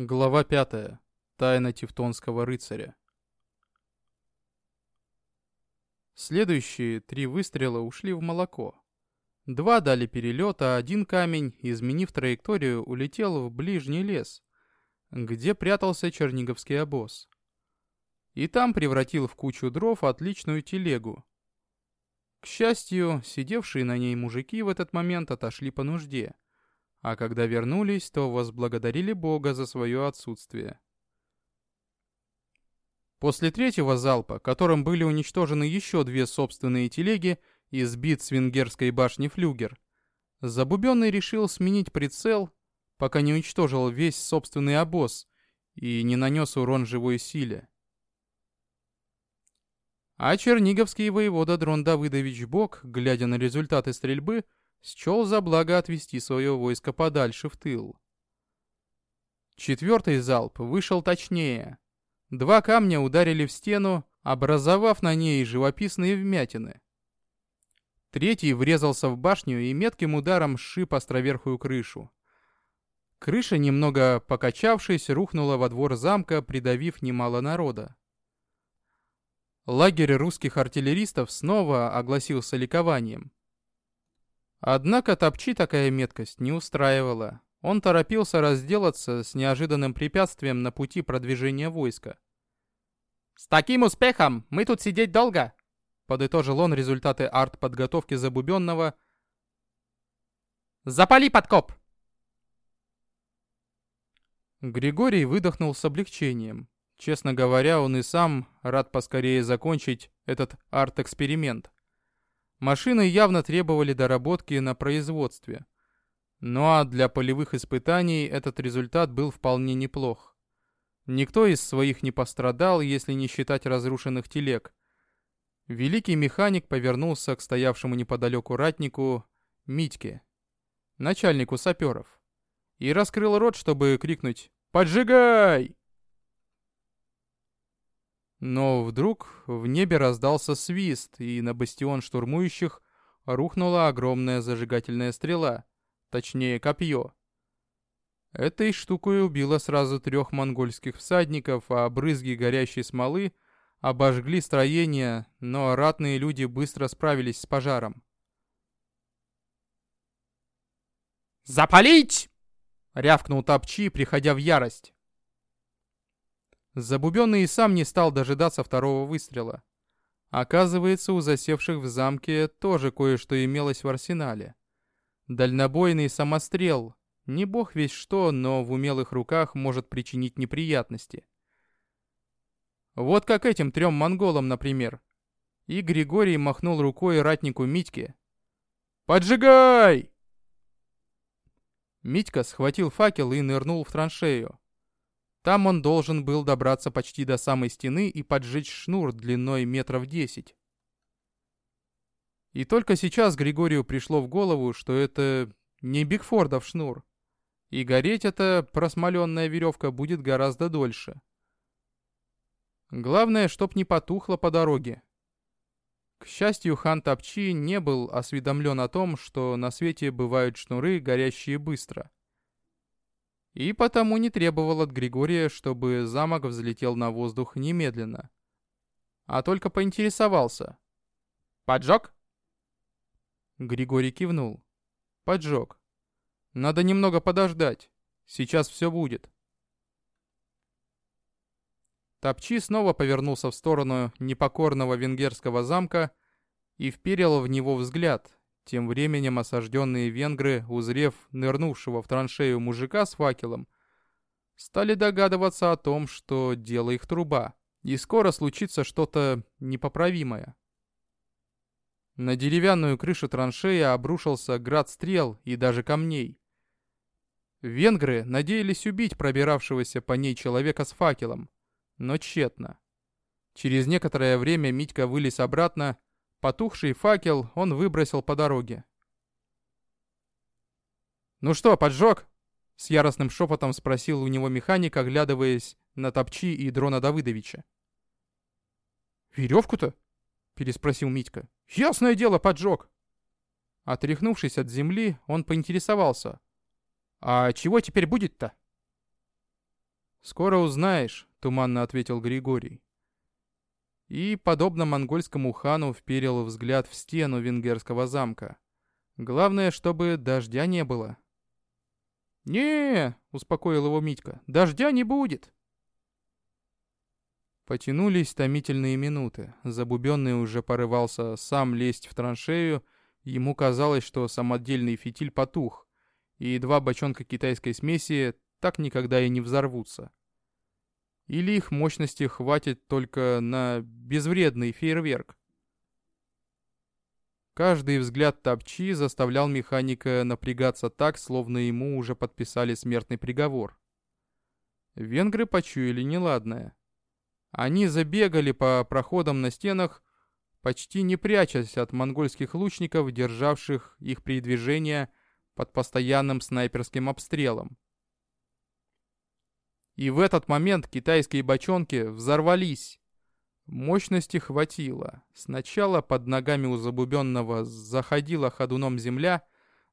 Глава 5. Тайна Тевтонского рыцаря. Следующие три выстрела ушли в молоко. Два дали перелет, а один камень, изменив траекторию, улетел в ближний лес, где прятался черниговский обоз. И там превратил в кучу дров отличную телегу. К счастью, сидевшие на ней мужики в этот момент отошли по нужде — а когда вернулись, то возблагодарили Бога за свое отсутствие. После третьего залпа, которым были уничтожены еще две собственные телеги и сбит с венгерской башни флюгер, Забубенный решил сменить прицел, пока не уничтожил весь собственный обоз и не нанес урон живой силе. А черниговский воевода Дрон Давыдович Бог, глядя на результаты стрельбы, счел за благо отвести свое войско подальше в тыл. Четвертый залп вышел точнее. Два камня ударили в стену, образовав на ней живописные вмятины. Третий врезался в башню и метким ударом сшиб островерхую крышу. Крыша, немного покачавшись, рухнула во двор замка, придавив немало народа. Лагерь русских артиллеристов снова огласился ликованием. Однако Топчи такая меткость не устраивала. Он торопился разделаться с неожиданным препятствием на пути продвижения войска. «С таким успехом мы тут сидеть долго!» Подытожил он результаты арт-подготовки Забубенного. «Запали подкоп!» Григорий выдохнул с облегчением. Честно говоря, он и сам рад поскорее закончить этот арт-эксперимент. Машины явно требовали доработки на производстве. Ну а для полевых испытаний этот результат был вполне неплох. Никто из своих не пострадал, если не считать разрушенных телег. Великий механик повернулся к стоявшему неподалеку ратнику Митьке, начальнику саперов, и раскрыл рот, чтобы крикнуть «Поджигай!». Но вдруг в небе раздался свист, и на бастион штурмующих рухнула огромная зажигательная стрела, точнее копье. Этой штукой убило сразу трех монгольских всадников, а брызги горящей смолы обожгли строение, но ратные люди быстро справились с пожаром. «Запалить!» — рявкнул Тапчи, приходя в ярость. Забубенный и сам не стал дожидаться второго выстрела. Оказывается, у засевших в замке тоже кое-что имелось в арсенале. Дальнобойный самострел. Не бог весь что, но в умелых руках может причинить неприятности. Вот как этим трем монголам, например. И Григорий махнул рукой ратнику Митьке. «Поджигай!» Митька схватил факел и нырнул в траншею. Там он должен был добраться почти до самой стены и поджечь шнур длиной метров десять. И только сейчас Григорию пришло в голову, что это не Бигфордов шнур. И гореть эта просмоленная веревка будет гораздо дольше. Главное, чтоб не потухло по дороге. К счастью, хан Тапчи не был осведомлен о том, что на свете бывают шнуры, горящие быстро и потому не требовал от Григория, чтобы замок взлетел на воздух немедленно, а только поинтересовался. «Поджог?» Григорий кивнул. «Поджог. Надо немного подождать. Сейчас все будет». Топчи снова повернулся в сторону непокорного венгерского замка и вперил в него взгляд, тем временем осажденные венгры, узрев нырнувшего в траншею мужика с факелом, стали догадываться о том, что дело их труба, и скоро случится что-то непоправимое. На деревянную крышу траншеи обрушился град стрел и даже камней. Венгры надеялись убить пробиравшегося по ней человека с факелом, но тщетно. Через некоторое время Митька вылез обратно Потухший факел он выбросил по дороге. «Ну что, поджег?» С яростным шепотом спросил у него механик, оглядываясь на Топчи и Дрона Давыдовича. «Веревку-то?» — переспросил Митька. «Ясное дело, поджег!» Отряхнувшись от земли, он поинтересовался. «А чего теперь будет-то?» «Скоро узнаешь», — туманно ответил Григорий. И, подобно монгольскому хану, вперил взгляд в стену венгерского замка. Главное, чтобы дождя не было. не успокоил его Митька, — «дождя не будет». Потянулись томительные минуты. Забубенный уже порывался сам лезть в траншею. Ему казалось, что самодельный фитиль потух, и два бочонка китайской смеси так никогда и не взорвутся. Или их мощности хватит только на безвредный фейерверк. Каждый взгляд Топчи заставлял механика напрягаться так, словно ему уже подписали смертный приговор. Венгры почуяли неладное. Они забегали по проходам на стенах, почти не прячась от монгольских лучников, державших их при движении под постоянным снайперским обстрелом. И в этот момент китайские бочонки взорвались. Мощности хватило. Сначала под ногами у забубенного заходила ходуном земля,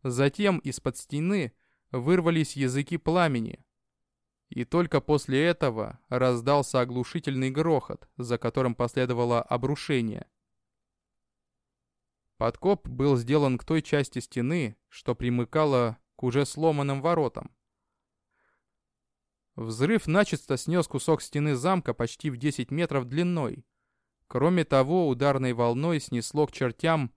затем из-под стены вырвались языки пламени. И только после этого раздался оглушительный грохот, за которым последовало обрушение. Подкоп был сделан к той части стены, что примыкала к уже сломанным воротам. Взрыв начисто снес кусок стены замка почти в 10 метров длиной. Кроме того, ударной волной снесло к чертям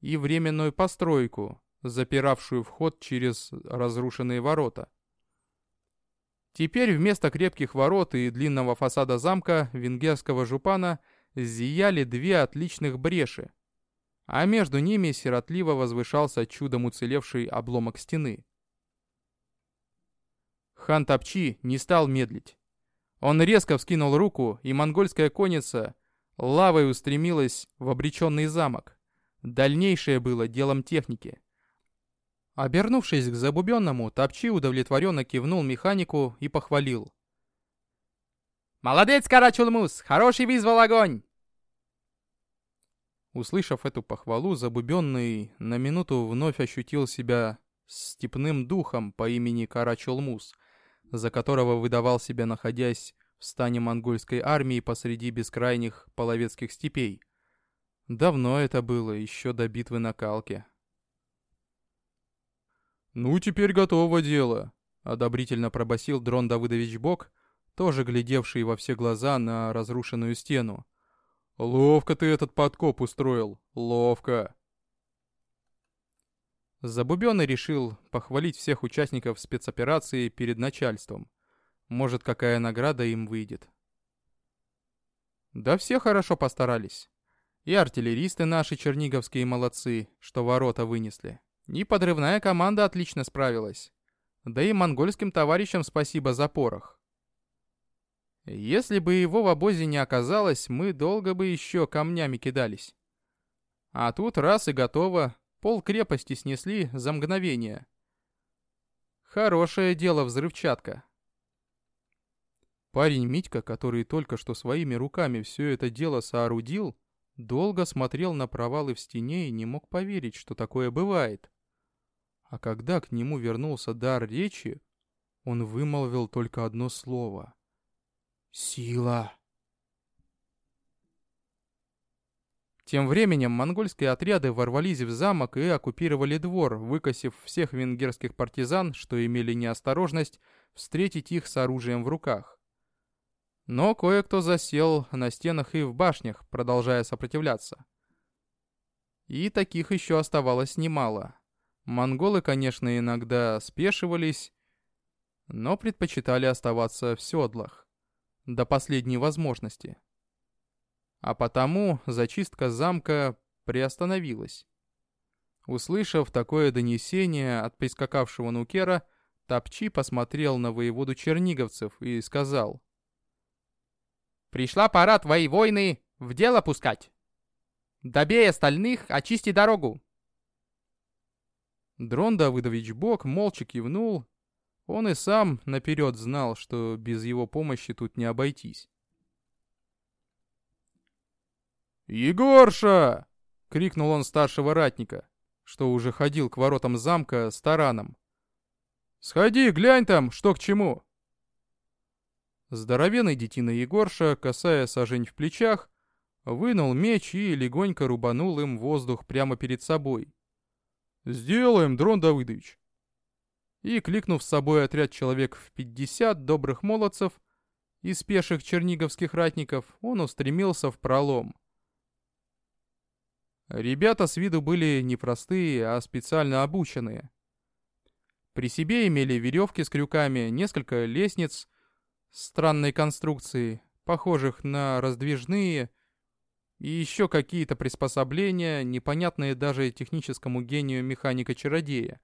и временную постройку, запиравшую вход через разрушенные ворота. Теперь вместо крепких ворот и длинного фасада замка венгерского жупана зияли две отличных бреши, а между ними сиротливо возвышался чудом уцелевший обломок стены. Хан Тапчи не стал медлить. Он резко вскинул руку, и монгольская конница лавой устремилась в обреченный замок. Дальнейшее было делом техники. Обернувшись к забубенному, Тапчи удовлетворенно кивнул механику и похвалил. «Молодец, Карачулмус! Хороший вызвал огонь!» Услышав эту похвалу, Забубенный на минуту вновь ощутил себя степным духом по имени Карачулмус, за которого выдавал себя, находясь в стане монгольской армии посреди бескрайних половецких степей. Давно это было, еще до битвы на Калке. «Ну, теперь готово дело», — одобрительно пробасил Дрон Давыдович Бок, тоже глядевший во все глаза на разрушенную стену. «Ловко ты этот подкоп устроил, ловко!» Забубенный решил похвалить всех участников спецоперации перед начальством. Может, какая награда им выйдет. Да все хорошо постарались. И артиллеристы наши черниговские молодцы, что ворота вынесли. И подрывная команда отлично справилась. Да и монгольским товарищам спасибо за порох. Если бы его в обозе не оказалось, мы долго бы еще камнями кидались. А тут раз и готово, Пол крепости снесли за мгновение. Хорошее дело взрывчатка. Парень Митька, который только что своими руками все это дело соорудил, долго смотрел на провалы в стене и не мог поверить, что такое бывает. А когда к нему вернулся дар речи, он вымолвил только одно слово. «Сила!» Тем временем монгольские отряды ворвались в замок и оккупировали двор, выкосив всех венгерских партизан, что имели неосторожность встретить их с оружием в руках. Но кое-кто засел на стенах и в башнях, продолжая сопротивляться. И таких еще оставалось немало. Монголы, конечно, иногда спешивались, но предпочитали оставаться в седлах. До последней возможности а потому зачистка замка приостановилась. Услышав такое донесение от прискакавшего нукера, Тапчи посмотрел на воеводу черниговцев и сказал. «Пришла пора твои войны в дело пускать. Добей остальных, очисти дорогу». Дрон Давыдович Бог молча кивнул. Он и сам наперед знал, что без его помощи тут не обойтись. «Егорша!» — крикнул он старшего ратника, что уже ходил к воротам замка с тараном. «Сходи, глянь там, что к чему!» Здоровенный детина Егорша, касая сажень в плечах, вынул меч и легонько рубанул им воздух прямо перед собой. «Сделаем, Дрон Давыдович!» И, кликнув с собой отряд человек в пятьдесят добрых молодцев из пеших черниговских ратников, он устремился в пролом. Ребята с виду были не простые, а специально обученные. При себе имели веревки с крюками, несколько лестниц странной конструкции, похожих на раздвижные, и еще какие-то приспособления, непонятные даже техническому гению механика-чародея.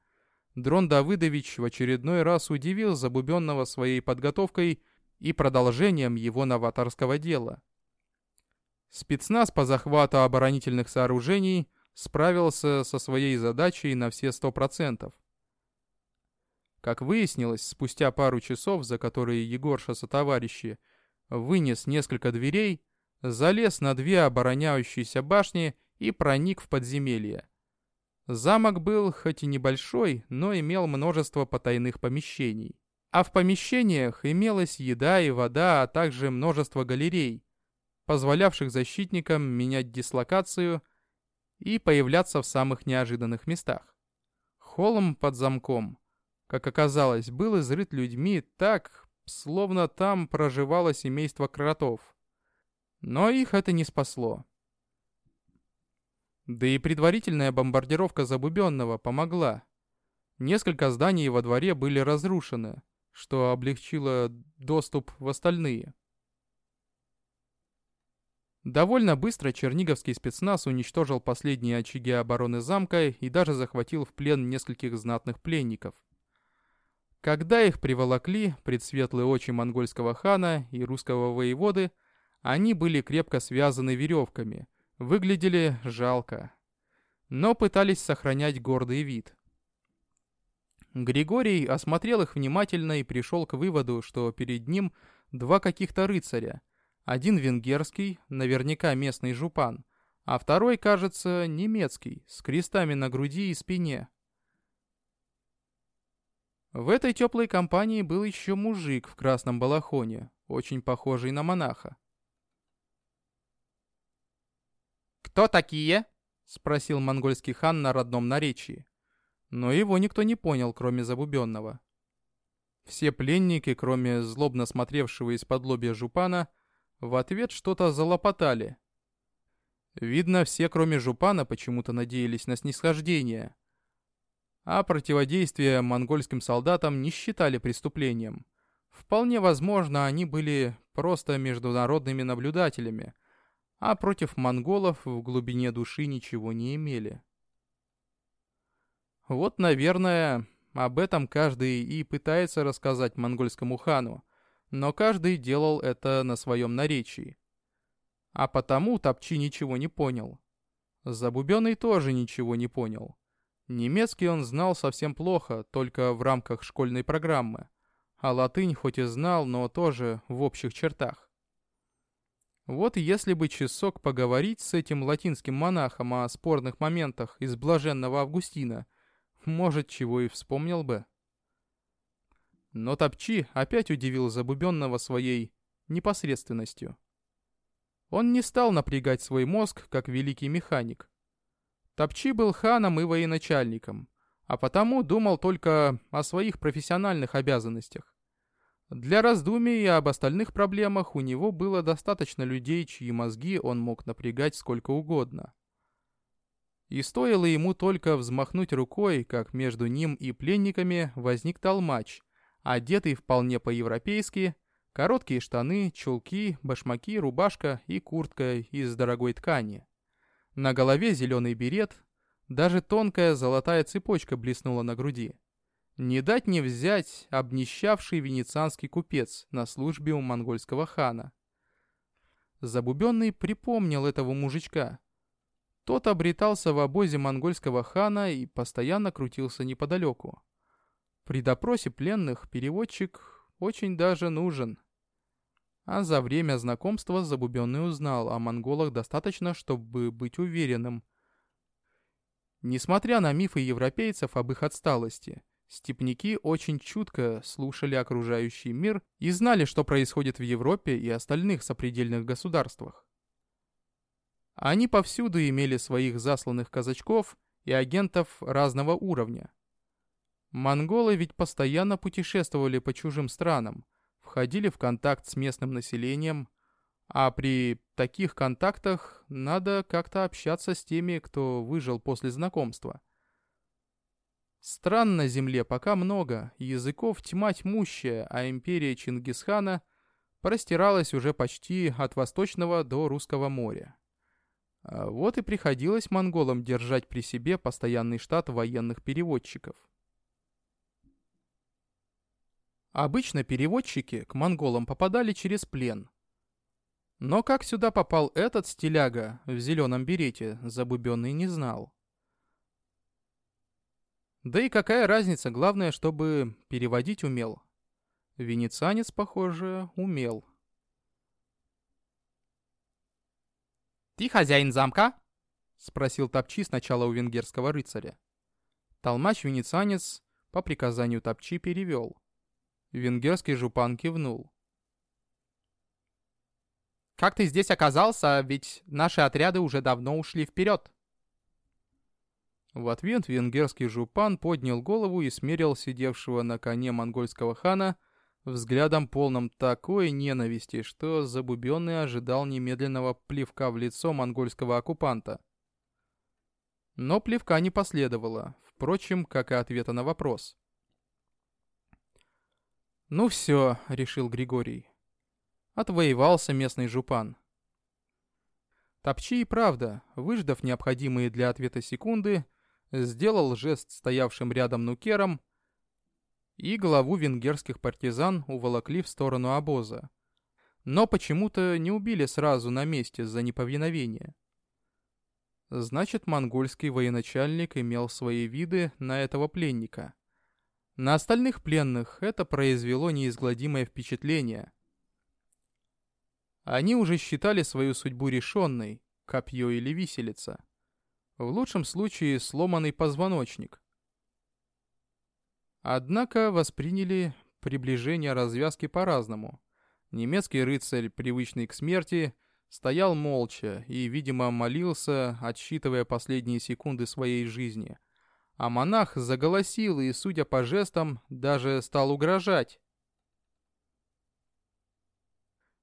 Дрон Давыдович в очередной раз удивил Забубенного своей подготовкой и продолжением его новаторского дела. Спецназ по захвату оборонительных сооружений справился со своей задачей на все сто процентов. Как выяснилось, спустя пару часов, за которые Егорша со товарищи вынес несколько дверей, залез на две обороняющиеся башни и проник в подземелье. Замок был хоть и небольшой, но имел множество потайных помещений. А в помещениях имелась еда и вода, а также множество галерей, позволявших защитникам менять дислокацию и появляться в самых неожиданных местах. Холм под замком, как оказалось, был изрыт людьми так, словно там проживало семейство кротов. Но их это не спасло. Да и предварительная бомбардировка Забубенного помогла. Несколько зданий во дворе были разрушены, что облегчило доступ в остальные. Довольно быстро черниговский спецназ уничтожил последние очаги обороны замка и даже захватил в плен нескольких знатных пленников. Когда их приволокли пред светлые очи монгольского хана и русского воеводы, они были крепко связаны веревками, выглядели жалко, но пытались сохранять гордый вид. Григорий осмотрел их внимательно и пришел к выводу, что перед ним два каких-то рыцаря, один венгерский, наверняка местный жупан, а второй, кажется, немецкий, с крестами на груди и спине. В этой теплой компании был еще мужик в красном балахоне, очень похожий на монаха. «Кто такие?» — спросил монгольский хан на родном наречии. Но его никто не понял, кроме Забубенного. Все пленники, кроме злобно смотревшего из-под лобья жупана, в ответ что-то залопотали. Видно, все, кроме Жупана, почему-то надеялись на снисхождение. А противодействие монгольским солдатам не считали преступлением. Вполне возможно, они были просто международными наблюдателями, а против монголов в глубине души ничего не имели. Вот, наверное, об этом каждый и пытается рассказать монгольскому хану, но каждый делал это на своем наречии. А потому Топчи ничего не понял. Забубенный тоже ничего не понял. Немецкий он знал совсем плохо, только в рамках школьной программы. А латынь хоть и знал, но тоже в общих чертах. Вот если бы часок поговорить с этим латинским монахом о спорных моментах из блаженного Августина, может, чего и вспомнил бы. Но Топчи опять удивил Забубенного своей непосредственностью. Он не стал напрягать свой мозг, как великий механик. Топчи был ханом и военачальником, а потому думал только о своих профессиональных обязанностях. Для раздумий об остальных проблемах у него было достаточно людей, чьи мозги он мог напрягать сколько угодно. И стоило ему только взмахнуть рукой, как между ним и пленниками возник толмач, одетый вполне по-европейски, короткие штаны, чулки, башмаки, рубашка и куртка из дорогой ткани. На голове зеленый берет, даже тонкая золотая цепочка блеснула на груди. Не дать не взять обнищавший венецианский купец на службе у монгольского хана. Забубенный припомнил этого мужичка. Тот обретался в обозе монгольского хана и постоянно крутился неподалеку. При допросе пленных переводчик очень даже нужен. А за время знакомства Забубенный узнал о монголах достаточно, чтобы быть уверенным. Несмотря на мифы европейцев об их отсталости, Степняки очень чутко слушали окружающий мир и знали, что происходит в Европе и остальных сопредельных государствах. Они повсюду имели своих засланных казачков и агентов разного уровня. Монголы ведь постоянно путешествовали по чужим странам, входили в контакт с местным населением, а при таких контактах надо как-то общаться с теми, кто выжил после знакомства. Стран на земле пока много, языков тьма тьмущая, а империя Чингисхана простиралась уже почти от Восточного до Русского моря. А вот и приходилось монголам держать при себе постоянный штат военных переводчиков. Обычно переводчики к монголам попадали через плен. Но как сюда попал этот стиляга в зеленом берете, Забубенный не знал. Да и какая разница, главное, чтобы переводить умел. Венецианец, похоже, умел. «Ты хозяин замка?» — спросил Топчи сначала у венгерского рыцаря. Толмач-венецианец по приказанию Топчи перевел. Венгерский жупан кивнул. «Как ты здесь оказался? Ведь наши отряды уже давно ушли вперед!» В ответ венгерский жупан поднял голову и смерил сидевшего на коне монгольского хана взглядом полным такой ненависти, что Забубенный ожидал немедленного плевка в лицо монгольского оккупанта. Но плевка не последовало, впрочем, как и ответа на вопрос. «Ну все», — решил Григорий. Отвоевался местный жупан. Топчи и правда, выждав необходимые для ответа секунды, сделал жест стоявшим рядом нукером, и главу венгерских партизан уволокли в сторону обоза. Но почему-то не убили сразу на месте за неповиновение. Значит, монгольский военачальник имел свои виды на этого пленника. На остальных пленных это произвело неизгладимое впечатление. Они уже считали свою судьбу решенной, копье или виселица. В лучшем случае сломанный позвоночник. Однако восприняли приближение развязки по-разному. Немецкий рыцарь, привычный к смерти, стоял молча и, видимо, молился, отсчитывая последние секунды своей жизни. А монах заголосил и, судя по жестам, даже стал угрожать.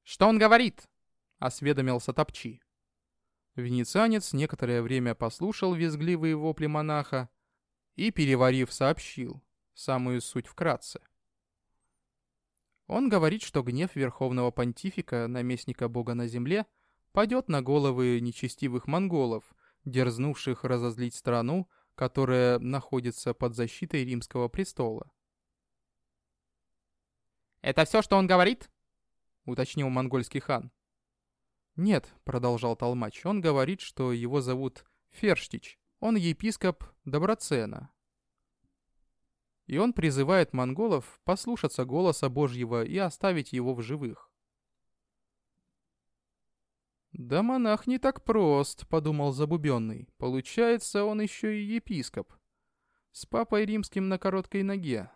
«Что он говорит?» — осведомился Топчи. Венецианец некоторое время послушал визгливые вопли монаха и, переварив, сообщил самую суть вкратце. Он говорит, что гнев верховного понтифика, наместника бога на земле, падет на головы нечестивых монголов, дерзнувших разозлить страну, которая находится под защитой римского престола. «Это все, что он говорит?» — уточнил монгольский хан. «Нет», — продолжал Толмач, — «он говорит, что его зовут Ферштич. Он епископ Доброцена. И он призывает монголов послушаться голоса Божьего и оставить его в живых». «Да монах не так прост», — подумал Забубенный. «Получается, он еще и епископ. С папой римским на короткой ноге.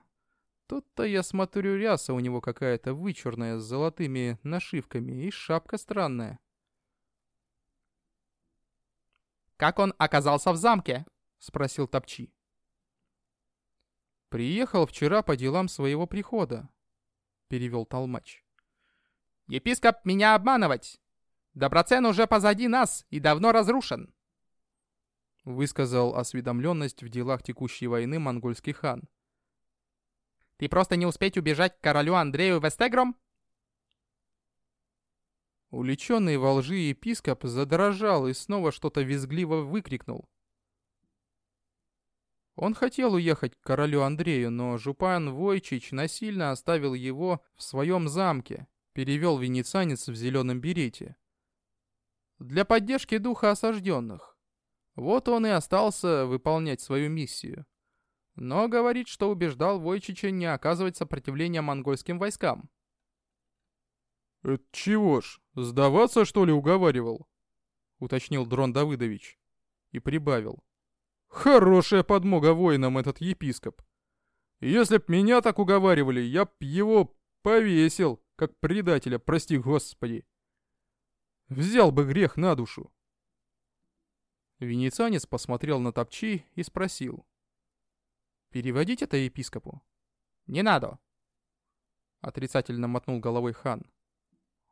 Тут-то я смотрю, ряса у него какая-то вычурная с золотыми нашивками и шапка странная». «Как он оказался в замке?» — спросил Топчи. «Приехал вчера по делам своего прихода», — перевел Толмач. «Епископ меня обманывать! Доброцен уже позади нас и давно разрушен!» Высказал осведомленность в делах текущей войны монгольский хан. «Ты просто не успеть убежать к королю Андрею Вестегром?» Уличенный во лжи епископ задрожал и снова что-то визгливо выкрикнул. Он хотел уехать к королю Андрею, но Жупан Войчич насильно оставил его в своем замке, перевел венецианец в зеленом берете. Для поддержки духа осажденных. Вот он и остался выполнять свою миссию. Но говорит, что убеждал Войчича не оказывать сопротивления монгольским войскам. «Это чего ж, сдаваться, что ли, уговаривал?» — уточнил Дрон Давыдович. И прибавил. «Хорошая подмога воинам этот епископ. Если б меня так уговаривали, я б его повесил, как предателя, прости господи. Взял бы грех на душу. Венецианец посмотрел на Топчи и спросил. «Переводить это епископу?» «Не надо!» Отрицательно мотнул головой хан.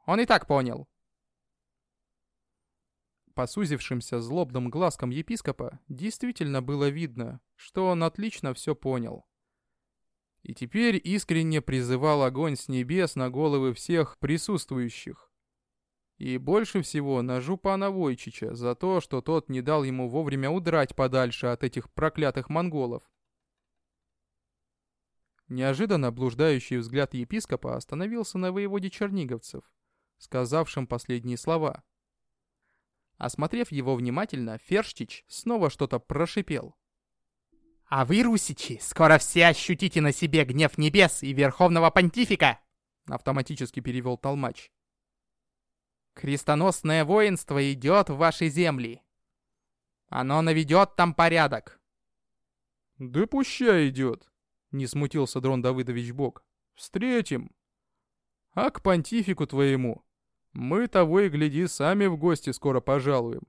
«Он и так понял!» По сузившимся злобным глазкам епископа действительно было видно, что он отлично все понял. И теперь искренне призывал огонь с небес на головы всех присутствующих. И больше всего на Жупана Войчича за то, что тот не дал ему вовремя удрать подальше от этих проклятых монголов. Неожиданно блуждающий взгляд епископа остановился на воеводе черниговцев, сказавшем последние слова — Осмотрев его внимательно, Ферштич снова что-то прошипел. «А вы, русичи, скоро все ощутите на себе гнев небес и Верховного Понтифика!» Автоматически перевел Толмач. «Крестоносное воинство идет в ваши земли. Оно наведет там порядок». «Да пущай идет!» — не смутился Дрон Давыдович Бог. «Встретим! А к понтифику твоему мы того и гляди, сами в гости скоро пожалуем.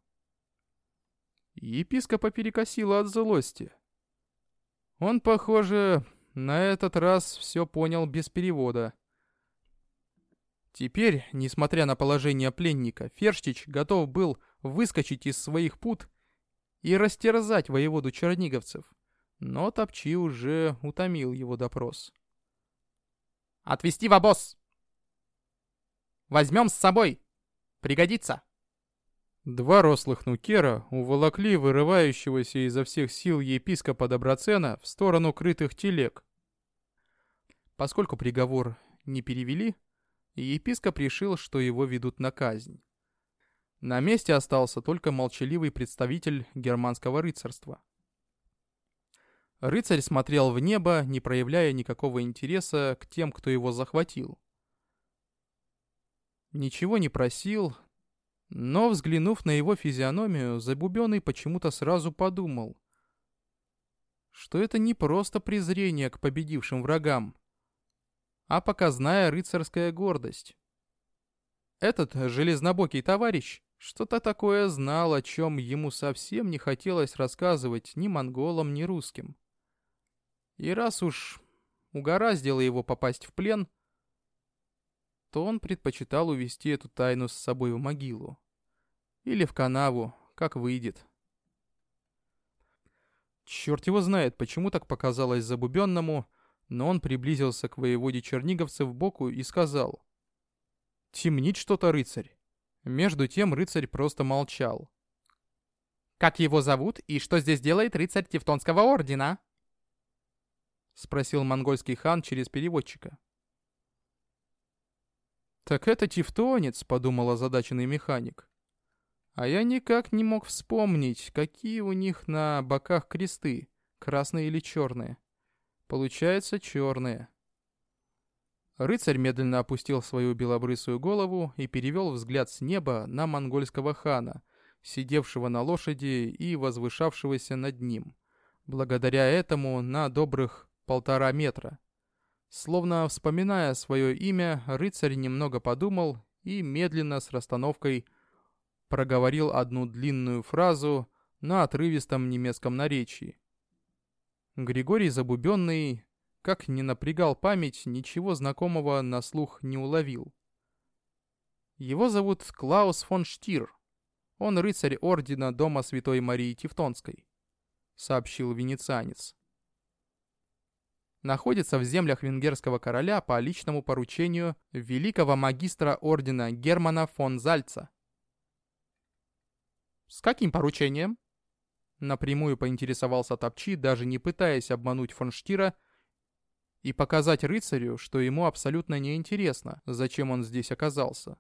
Епископа перекосило от злости. Он, похоже, на этот раз все понял без перевода. Теперь, несмотря на положение пленника, Ферштич готов был выскочить из своих пут и растерзать воеводу черниговцев. Но Топчи уже утомил его допрос. «Отвести в обоз!» Возьмем с собой. Пригодится. Два рослых нукера уволокли вырывающегося изо всех сил епископа Доброцена в сторону крытых телег. Поскольку приговор не перевели, епископ решил, что его ведут на казнь. На месте остался только молчаливый представитель германского рыцарства. Рыцарь смотрел в небо, не проявляя никакого интереса к тем, кто его захватил ничего не просил, но, взглянув на его физиономию, Забубенный почему-то сразу подумал, что это не просто презрение к победившим врагам, а показная рыцарская гордость. Этот железнобокий товарищ что-то такое знал, о чем ему совсем не хотелось рассказывать ни монголам, ни русским. И раз уж угораздило его попасть в плен, то он предпочитал увести эту тайну с собой в могилу. Или в канаву, как выйдет. Черт его знает, почему так показалось забубенному, но он приблизился к воеводе черниговцев боку и сказал. «Темнит что-то, рыцарь». Между тем рыцарь просто молчал. «Как его зовут и что здесь делает рыцарь Тевтонского ордена?» Спросил монгольский хан через переводчика. «Так это тевтонец», — подумал озадаченный механик. А я никак не мог вспомнить, какие у них на боках кресты, красные или черные. Получается, черные. Рыцарь медленно опустил свою белобрысую голову и перевел взгляд с неба на монгольского хана, сидевшего на лошади и возвышавшегося над ним. Благодаря этому на добрых полтора метра. Словно вспоминая свое имя, рыцарь немного подумал и медленно с расстановкой проговорил одну длинную фразу на отрывистом немецком наречии. Григорий Забубенный, как ни напрягал память, ничего знакомого на слух не уловил. Его зовут Клаус фон Штир. Он рыцарь ордена Дома Святой Марии Тевтонской, сообщил венецианец находится в землях венгерского короля по личному поручению великого магистра ордена Германа фон Зальца. «С каким поручением?» Напрямую поинтересовался Топчи, даже не пытаясь обмануть фон Штира и показать рыцарю, что ему абсолютно неинтересно, зачем он здесь оказался.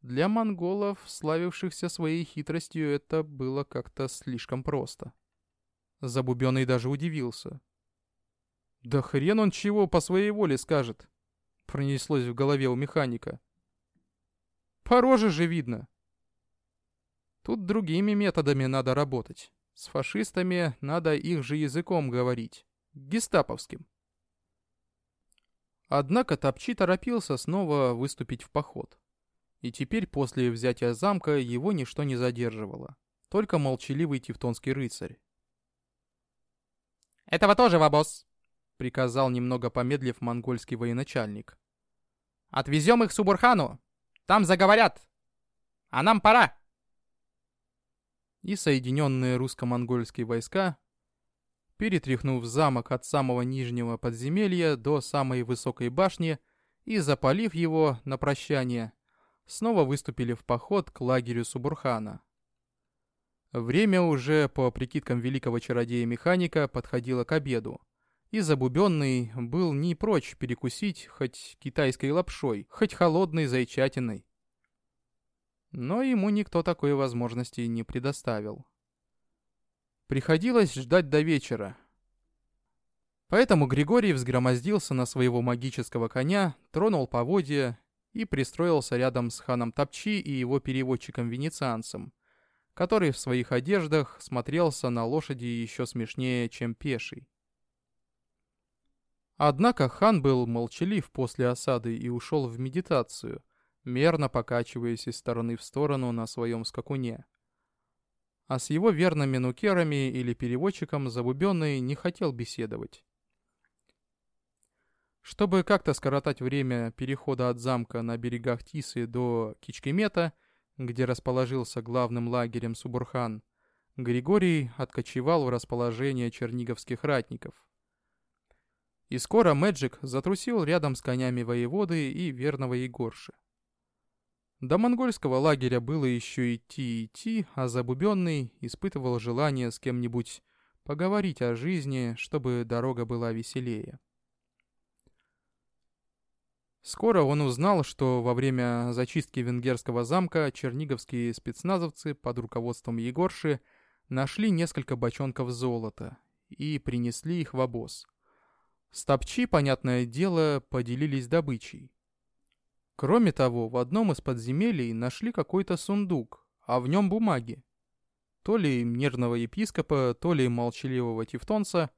Для монголов, славившихся своей хитростью, это было как-то слишком просто. Забубенный даже удивился. «Да хрен он чего по своей воле скажет!» Пронеслось в голове у механика. «По роже же видно!» Тут другими методами надо работать. С фашистами надо их же языком говорить. Гестаповским. Однако Топчи торопился снова выступить в поход. И теперь после взятия замка его ничто не задерживало. Только молчаливый тевтонский рыцарь. «Этого тоже, Вабос!» — приказал немного помедлив монгольский военачальник. «Отвезем их Субурхану! Там заговорят! А нам пора!» И соединенные русско-монгольские войска, перетряхнув замок от самого нижнего подземелья до самой высокой башни и запалив его на прощание, снова выступили в поход к лагерю Субурхана. Время уже, по прикидкам великого чародея-механика, подходило к обеду, и Забубенный был не прочь перекусить хоть китайской лапшой, хоть холодной зайчатиной. Но ему никто такой возможности не предоставил. Приходилось ждать до вечера. Поэтому Григорий взгромоздился на своего магического коня, тронул поводья и пристроился рядом с ханом Топчи и его переводчиком-венецианцем, который в своих одеждах смотрелся на лошади еще смешнее, чем пеший. Однако хан был молчалив после осады и ушел в медитацию, мерно покачиваясь из стороны в сторону на своем скакуне. А с его верными нукерами или переводчиком Забубенный не хотел беседовать. Чтобы как-то скоротать время перехода от замка на берегах Тисы до Кичкемета, где расположился главным лагерем Субурхан, Григорий откочевал в расположение черниговских ратников. И скоро Мэджик затрусил рядом с конями воеводы и верного Егорши. До монгольского лагеря было еще идти и идти, а Забубенный испытывал желание с кем-нибудь поговорить о жизни, чтобы дорога была веселее. Скоро он узнал, что во время зачистки венгерского замка черниговские спецназовцы под руководством Егорши нашли несколько бочонков золота и принесли их в обоз. Стопчи, понятное дело, поделились добычей. Кроме того, в одном из подземелий нашли какой-то сундук, а в нем бумаги. То ли нервного епископа, то ли молчаливого тевтонца,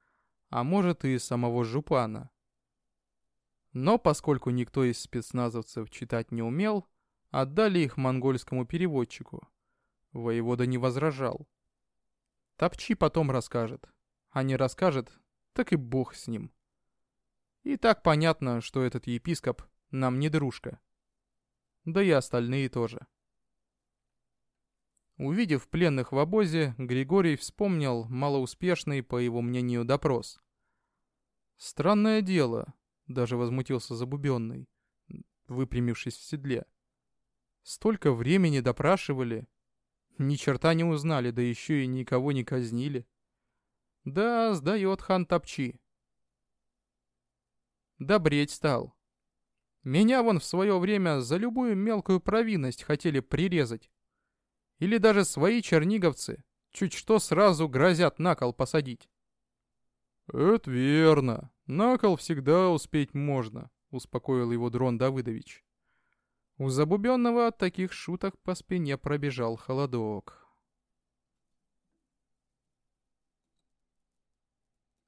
а может и самого Жупана. Но поскольку никто из спецназовцев читать не умел, отдали их монгольскому переводчику. Воевода не возражал. Топчи потом расскажет. А не расскажет, так и бог с ним. И так понятно, что этот епископ нам не дружка. Да и остальные тоже. Увидев пленных в обозе, Григорий вспомнил малоуспешный, по его мнению, допрос. Странное дело, даже возмутился Забубенный, выпрямившись в седле. Столько времени допрашивали. Ни черта не узнали, да еще и никого не казнили. Да, сдает хан Топчи. Добреть стал. Меня вон в свое время за любую мелкую провинность хотели прирезать. Или даже свои черниговцы чуть что сразу грозят на кол посадить. «Это верно. На кол всегда успеть можно», — успокоил его Дрон Давыдович. У Забубенного от таких шуток по спине пробежал холодок.